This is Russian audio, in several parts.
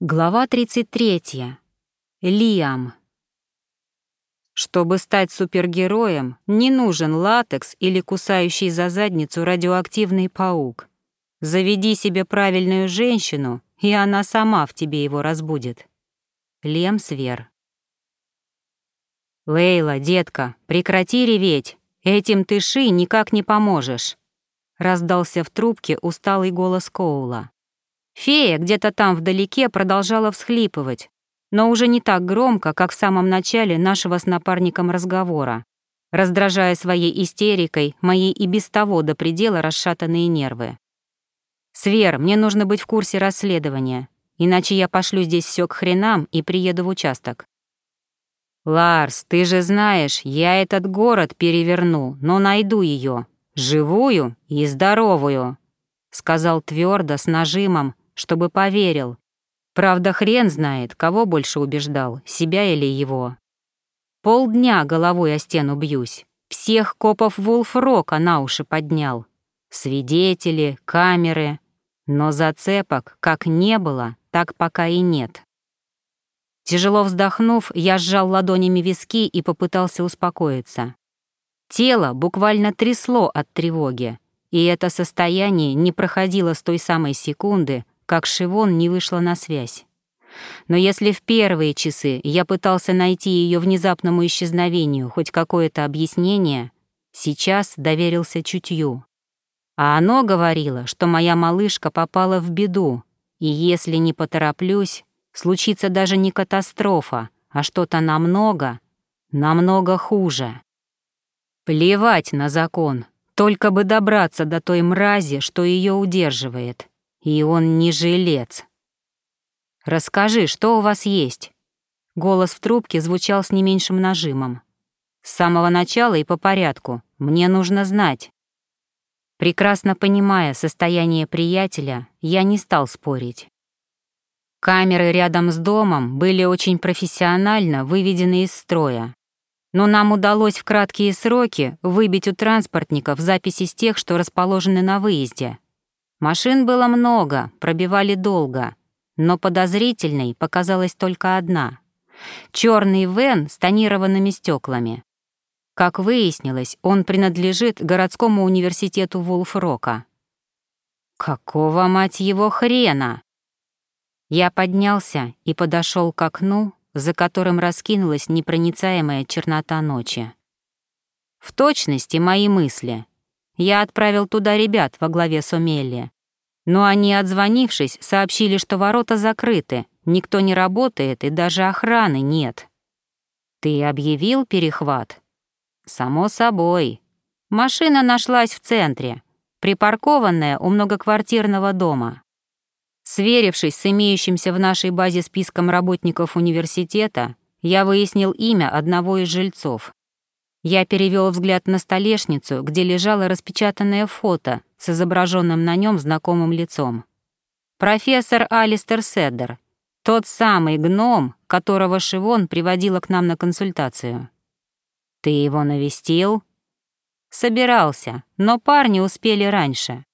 Глава 33. Лиам. Чтобы стать супергероем, не нужен латекс или кусающий за задницу радиоактивный паук. Заведи себе правильную женщину, и она сама в тебе его разбудит. Лем Свер. «Лейла, детка, прекрати реветь, этим ты ши никак не поможешь», — раздался в трубке усталый голос Коула. Фея где-то там вдалеке продолжала всхлипывать, но уже не так громко, как в самом начале нашего с напарником разговора, раздражая своей истерикой мои и без того до предела расшатанные нервы. «Свер, мне нужно быть в курсе расследования, иначе я пошлю здесь все к хренам и приеду в участок». «Ларс, ты же знаешь, я этот город переверну, но найду ее, живую и здоровую», — сказал твердо с нажимом, чтобы поверил. Правда, хрен знает, кого больше убеждал, себя или его. Полдня головой о стену бьюсь. Всех копов Вулфрока на уши поднял. Свидетели, камеры. Но зацепок как не было, так пока и нет. Тяжело вздохнув, я сжал ладонями виски и попытался успокоиться. Тело буквально трясло от тревоги, и это состояние не проходило с той самой секунды, как Шивон не вышла на связь. Но если в первые часы я пытался найти ее внезапному исчезновению хоть какое-то объяснение, сейчас доверился чутью. А оно говорило, что моя малышка попала в беду, и если не потороплюсь, случится даже не катастрофа, а что-то намного, намного хуже. Плевать на закон, только бы добраться до той мрази, что ее удерживает. И он не жилец. «Расскажи, что у вас есть?» Голос в трубке звучал с не меньшим нажимом. «С самого начала и по порядку. Мне нужно знать». Прекрасно понимая состояние приятеля, я не стал спорить. Камеры рядом с домом были очень профессионально выведены из строя. Но нам удалось в краткие сроки выбить у транспортников записи с тех, что расположены на выезде. Машин было много, пробивали долго, но подозрительной показалась только одна. Черный вен с тонированными стеклами. Как выяснилось, он принадлежит городскому университету Вулфрока. Какого, мать его, хрена? Я поднялся и подошел к окну, за которым раскинулась непроницаемая чернота ночи. В точности мои мысли — я отправил туда ребят во главе с Омелли. Но они, отзвонившись, сообщили, что ворота закрыты, никто не работает и даже охраны нет. Ты объявил перехват? Само собой. Машина нашлась в центре, припаркованная у многоквартирного дома. Сверившись с имеющимся в нашей базе списком работников университета, я выяснил имя одного из жильцов. Я перевел взгляд на столешницу, где лежало распечатанное фото с изображенным на нем знакомым лицом. Профессор Алистер Седдер, тот самый гном, которого Шивон приводила к нам на консультацию. «Ты его навестил?» «Собирался, но парни успели раньше.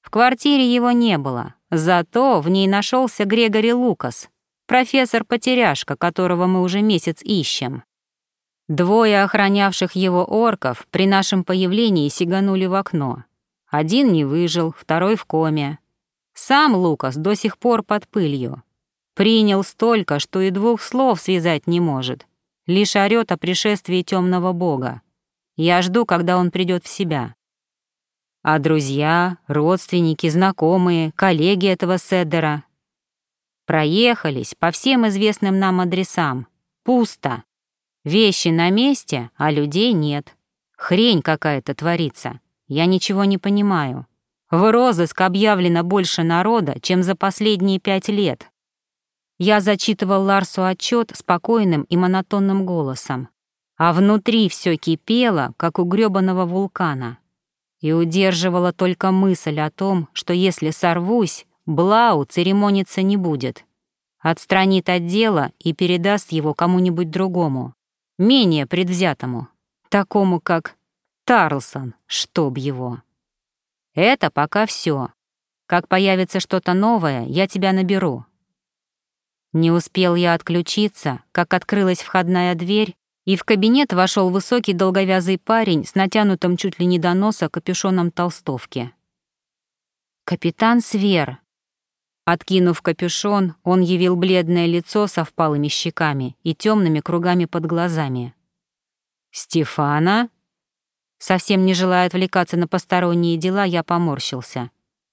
В квартире его не было, зато в ней нашелся Грегори Лукас, профессор-потеряшка, которого мы уже месяц ищем. Двое охранявших его орков при нашем появлении сиганули в окно. Один не выжил, второй в коме. Сам Лукас до сих пор под пылью. Принял столько, что и двух слов связать не может. Лишь орёт о пришествии темного бога. Я жду, когда он придет в себя. А друзья, родственники, знакомые, коллеги этого Седдера проехались по всем известным нам адресам. Пусто. Вещи на месте, а людей нет. Хрень какая-то творится. Я ничего не понимаю. В розыск объявлено больше народа, чем за последние пять лет. Я зачитывал Ларсу отчет спокойным и монотонным голосом, а внутри все кипело, как у грёбаного вулкана. И удерживала только мысль о том, что если сорвусь, Блау церемониться не будет. Отстранит от дела и передаст его кому-нибудь другому менее предвзятому, такому как Тарлсон, чтоб его. Это пока все. Как появится что-то новое, я тебя наберу. Не успел я отключиться, как открылась входная дверь, и в кабинет вошел высокий долговязый парень с натянутым чуть ли не до носа капюшоном толстовки. «Капитан Свер». Откинув капюшон, он явил бледное лицо со впалыми щеками и темными кругами под глазами. «Стефана?» Совсем не желая отвлекаться на посторонние дела, я поморщился.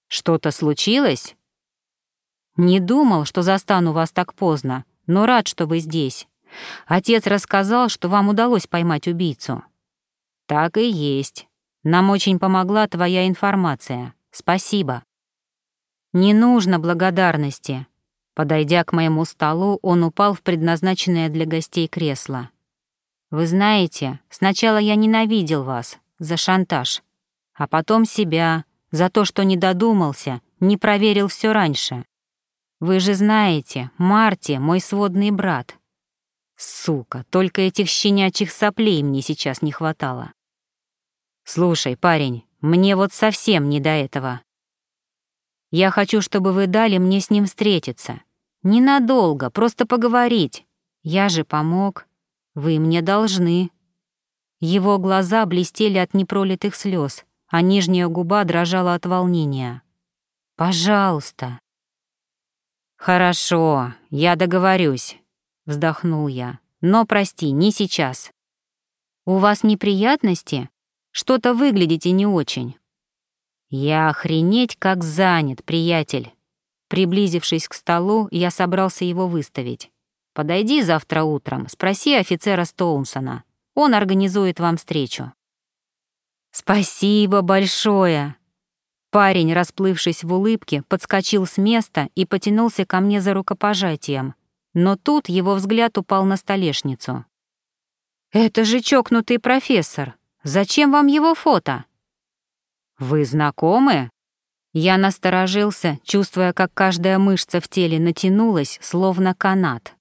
«Что-то случилось?» «Не думал, что застану вас так поздно, но рад, что вы здесь. Отец рассказал, что вам удалось поймать убийцу». «Так и есть. Нам очень помогла твоя информация. Спасибо». «Не нужно благодарности». Подойдя к моему столу, он упал в предназначенное для гостей кресло. «Вы знаете, сначала я ненавидел вас за шантаж, а потом себя за то, что не додумался, не проверил все раньше. Вы же знаете, Марти — мой сводный брат. Сука, только этих щенячьих соплей мне сейчас не хватало. Слушай, парень, мне вот совсем не до этого. Я хочу, чтобы вы дали мне с ним встретиться. Ненадолго, просто поговорить. Я же помог. Вы мне должны». Его глаза блестели от непролитых слез, а нижняя губа дрожала от волнения. «Пожалуйста». «Хорошо, я договорюсь», — вздохнул я. «Но прости, не сейчас». «У вас неприятности? Что-то выглядите не очень». «Я охренеть как занят, приятель». Приблизившись к столу, я собрался его выставить. Подойди завтра утром, спроси офицера Стоунсона. Он организует вам встречу». «Спасибо большое!» Парень, расплывшись в улыбке, подскочил с места и потянулся ко мне за рукопожатием. Но тут его взгляд упал на столешницу. «Это же чокнутый профессор! Зачем вам его фото?» «Вы знакомы?» Я насторожился, чувствуя, как каждая мышца в теле натянулась, словно канат.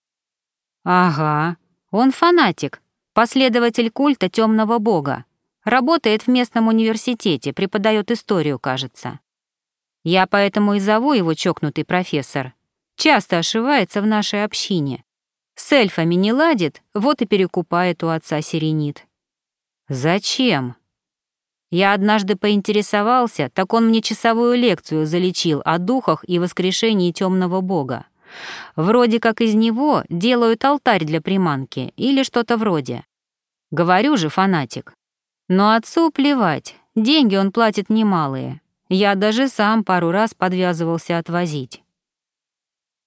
Ага, он фанатик, последователь культа темного бога. Работает в местном университете, преподает историю, кажется. Я поэтому и зову его чокнутый профессор. Часто ошивается в нашей общине. С эльфами не ладит, вот и перекупает у отца сиренит. Зачем? Я однажды поинтересовался, так он мне часовую лекцию залечил о духах и воскрешении темного бога. Вроде как из него делают алтарь для приманки или что-то вроде. Говорю же, фанатик. Но отцу плевать, деньги он платит немалые. Я даже сам пару раз подвязывался отвозить.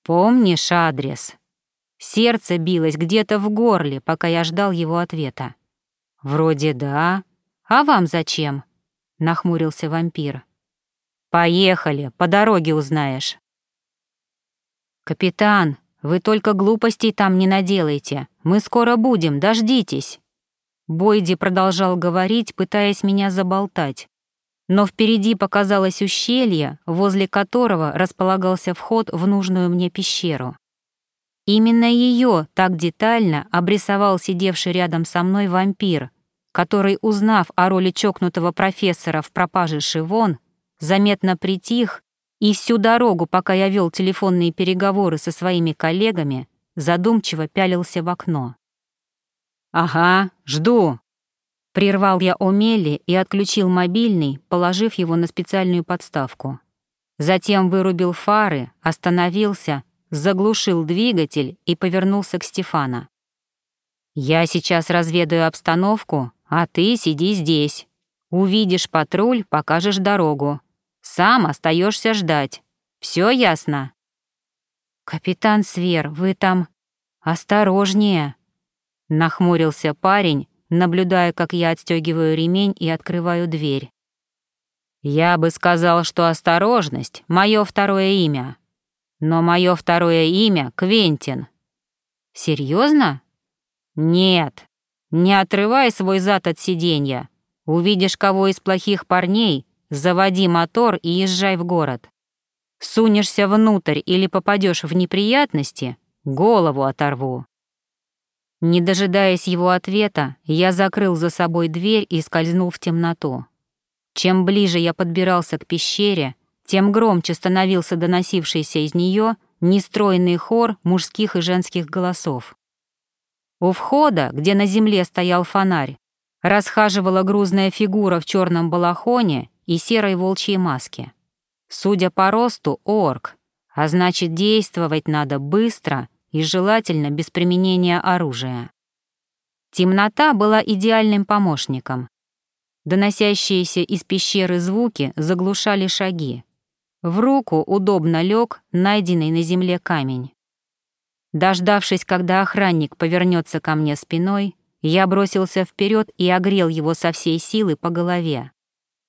Помнишь адрес? Сердце билось где-то в горле, пока я ждал его ответа. Вроде да. А вам зачем? Нахмурился вампир. Поехали, по дороге узнаешь. «Капитан, вы только глупостей там не наделайте. Мы скоро будем, дождитесь». Бойди продолжал говорить, пытаясь меня заболтать. Но впереди показалось ущелье, возле которого располагался вход в нужную мне пещеру. Именно ее так детально обрисовал сидевший рядом со мной вампир, который, узнав о роли чокнутого профессора в пропаже Шивон, заметно притих и всю дорогу, пока я вел телефонные переговоры со своими коллегами, задумчиво пялился в окно. «Ага, жду», Прервал я Омели и отключил мобильный, положив его на специальную подставку. Затем вырубил фары, остановился, заглушил двигатель и повернулся к Стефана. «Я сейчас разведаю обстановку, а ты сиди здесь. Увидишь патруль, покажешь дорогу. Сам остаешься ждать. Все ясно?» «Капитан Свер, вы там... осторожнее!» Нахмурился парень, наблюдая, как я отстегиваю ремень и открываю дверь. «Я бы сказал, что осторожность — мое второе имя. Но мое второе имя — Квентин». «Серьезно?» «Нет. Не отрывай свой зад от сиденья. Увидишь кого из плохих парней, Заводи мотор и езжай в город. Сунешься внутрь или попадешь в неприятности, голову оторву. Не дожидаясь его ответа, я закрыл за собой дверь и скользнул в темноту. Чем ближе я подбирался к пещере, тем громче становился доносившийся из нее нестройный хор мужских и женских голосов. У входа, где на земле стоял фонарь, расхаживала грузная фигура в черном балахоне и серой волчьей маске. Судя по росту, орк, а значит, действовать надо быстро и желательно без применения оружия. Темнота была идеальным помощником. Доносящиеся из пещеры звуки заглушали шаги. В руку удобно лег найденный на земле камень. Дождавшись, когда охранник повернется ко мне спиной, я бросился вперед и огрел его со всей силы по голове.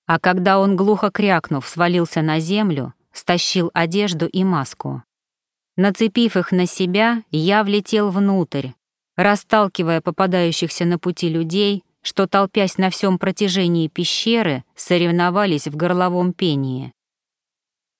А когда он, глухо крякнув, свалился на землю, стащил одежду и маску. Нацепив их на себя, я влетел внутрь, расталкивая попадающихся на пути людей, что, толпясь на всем протяжении пещеры, соревновались в горловом пении.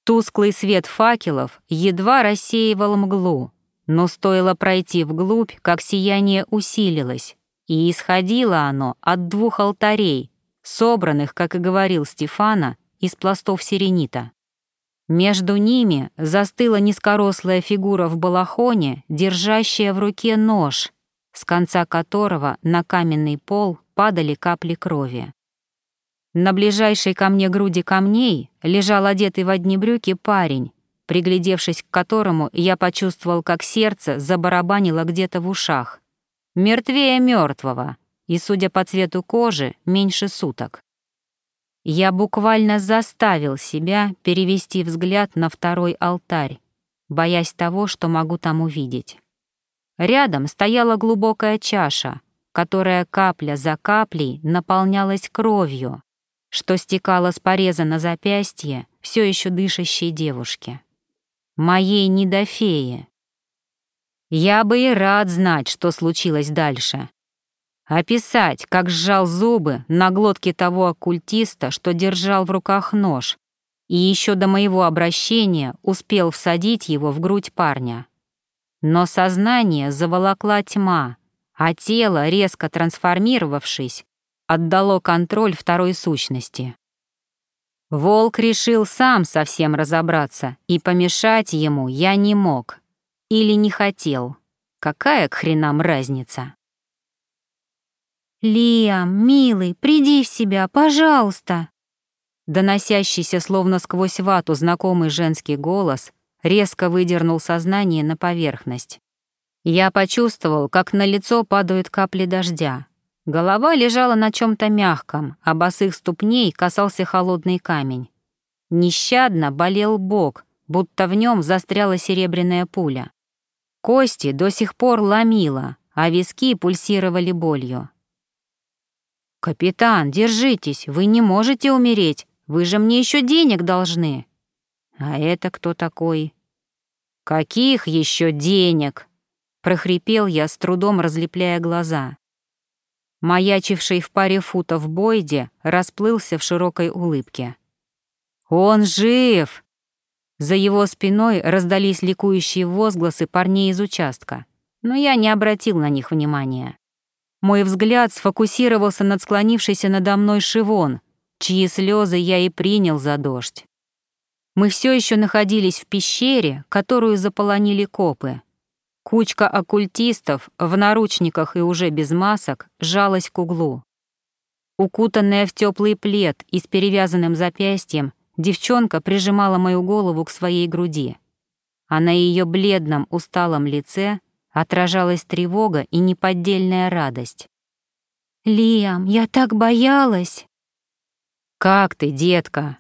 Тусклый свет факелов едва рассеивал мглу, но стоило пройти вглубь, как сияние усилилось, и исходило оно от двух алтарей, собранных, как и говорил Стефана, из пластов сиренита. Между ними застыла низкорослая фигура в балахоне, держащая в руке нож, с конца которого на каменный пол падали капли крови. На ближайшей ко мне груди камней лежал одетый в одни брюки парень, приглядевшись к которому, я почувствовал, как сердце забарабанило где-то в ушах. Мертвее мертвого, и, судя по цвету кожи, меньше суток. Я буквально заставил себя перевести взгляд на второй алтарь, боясь того, что могу там увидеть. Рядом стояла глубокая чаша, которая капля за каплей наполнялась кровью, что стекала с пореза на запястье все еще дышащей девушки. Моей недофее. Я бы и рад знать, что случилось дальше. Описать, как сжал зубы на глотке того оккультиста, что держал в руках нож, и еще до моего обращения успел всадить его в грудь парня. Но сознание заволокла тьма, а тело, резко трансформировавшись, отдало контроль второй сущности. Волк решил сам совсем разобраться, и помешать ему я не мог. Или не хотел. Какая к хренам разница? «Лиам, милый, приди в себя, пожалуйста!» Доносящийся словно сквозь вату знакомый женский голос резко выдернул сознание на поверхность. Я почувствовал, как на лицо падают капли дождя. Голова лежала на чем то мягком, а босых ступней касался холодный камень. Нещадно болел бок, будто в нем застряла серебряная пуля. Кости до сих пор ломило, а виски пульсировали болью. «Капитан, держитесь, вы не можете умереть, вы же мне еще денег должны». «А это кто такой?» «Каких еще денег?» — прохрипел я, с трудом разлепляя глаза. Маячивший в паре футов Бойде расплылся в широкой улыбке. «Он жив!» За его спиной раздались ликующие возгласы парней из участка, но я не обратил на них внимания. Мой взгляд сфокусировался над склонившейся надо мной Шивон, чьи слезы я и принял за дождь. Мы все еще находились в пещере, которую заполонили копы. Кучка оккультистов в наручниках и уже без масок жалась к углу. Укутанная в теплый плед и с перевязанным запястьем, Девчонка прижимала мою голову к своей груди, а на ее бледном, усталом лице отражалась тревога и неподдельная радость. «Лиам, я так боялась!» «Как ты, детка?»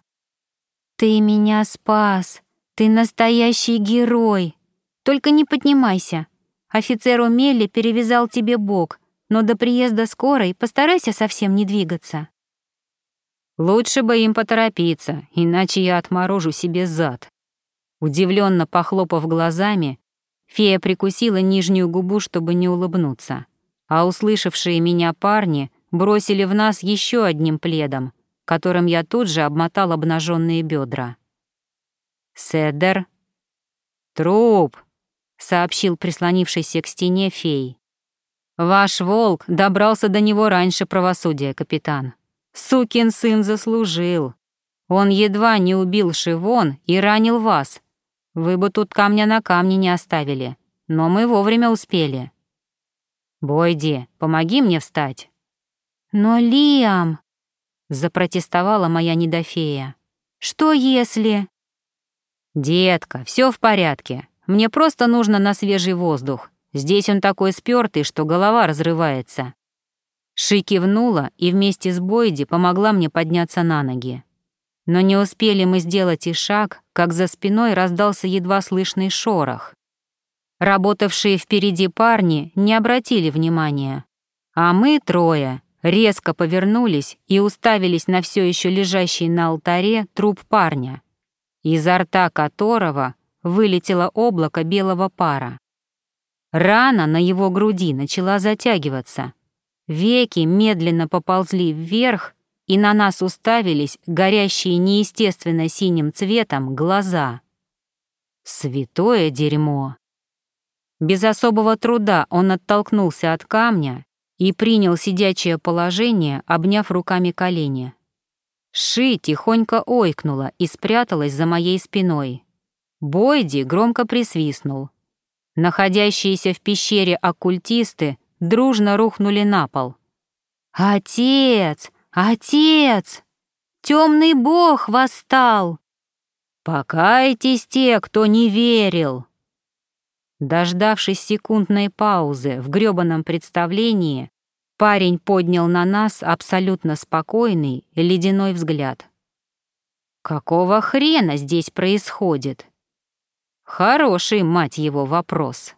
«Ты меня спас! Ты настоящий герой! Только не поднимайся! Офицер Умели перевязал тебе бок, но до приезда скорой постарайся совсем не двигаться». Лучше бы им поторопиться, иначе я отморожу себе зад. Удивленно похлопав глазами, фея прикусила нижнюю губу, чтобы не улыбнуться, а услышавшие меня парни бросили в нас еще одним пледом, которым я тут же обмотал обнаженные бедра. «Седер?» «Труп», — сообщил прислонившийся к стене фей. «Ваш волк добрался до него раньше правосудия, капитан». Сукин сын заслужил. Он едва не убил Шивон и ранил вас. Вы бы тут камня на камне не оставили, но мы вовремя успели. Бойди, помоги мне встать. Но, Лиам, запротестовала моя недофея. Что если... Детка, все в порядке. Мне просто нужно на свежий воздух. Здесь он такой спёртый, что голова разрывается. Ши кивнула и вместе с Бойди помогла мне подняться на ноги. Но не успели мы сделать и шаг, как за спиной раздался едва слышный шорох. Работавшие впереди парни не обратили внимания, а мы трое резко повернулись и уставились на все еще лежащий на алтаре труп парня, изо рта которого вылетело облако белого пара. Рана на его груди начала затягиваться — Веки медленно поползли вверх, и на нас уставились горящие неестественно синим цветом глаза. Святое дерьмо. Без особого труда он оттолкнулся от камня и принял сидячее положение, обняв руками колени. Ши тихонько ойкнула и спряталась за моей спиной. Бойди громко присвистнул. Находящиеся в пещере оккультисты дружно рухнули на пол. «Отец! Отец! Темный бог восстал!» «Покайтесь те, кто не верил!» Дождавшись секундной паузы в грёбаном представлении, парень поднял на нас абсолютно спокойный ледяной взгляд. «Какого хрена здесь происходит?» Хороший, мать его, вопрос.